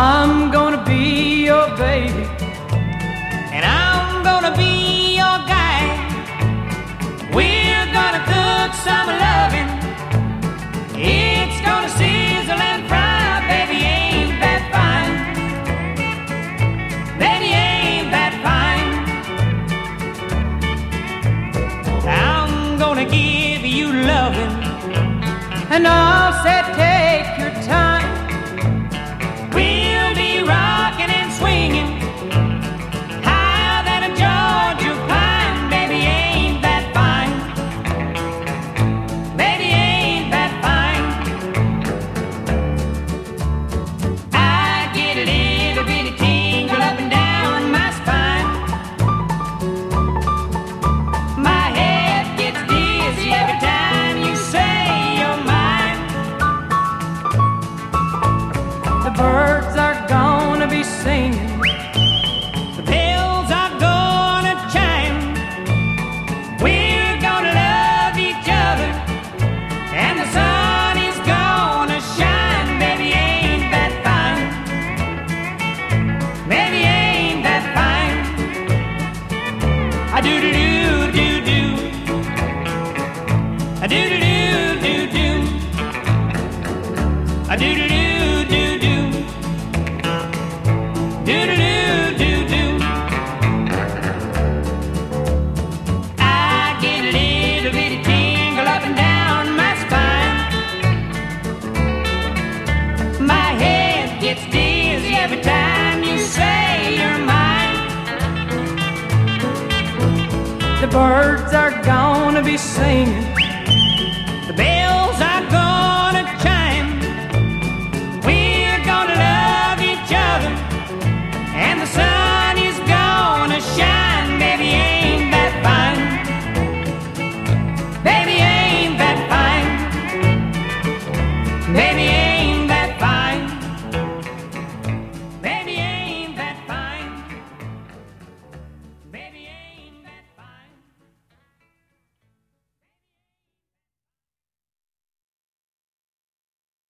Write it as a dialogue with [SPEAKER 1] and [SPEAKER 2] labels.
[SPEAKER 1] I'm gonna be your baby, and I'm gonna be your guy. We're gonna cook some loving. It's gonna sizzle and fry, baby. Ain't that fine? Baby, ain't that fine? I'm gonna give you loving, and I'll say singing. The bells are gonna chime. We're gonna love each other. And the sun is gonna shine. Baby, ain't that fine? Baby, ain't that fine? I do do do do do. I do do do do do. I do do do do gets dizzy every time you say you're mine. The birds are gonna be singing.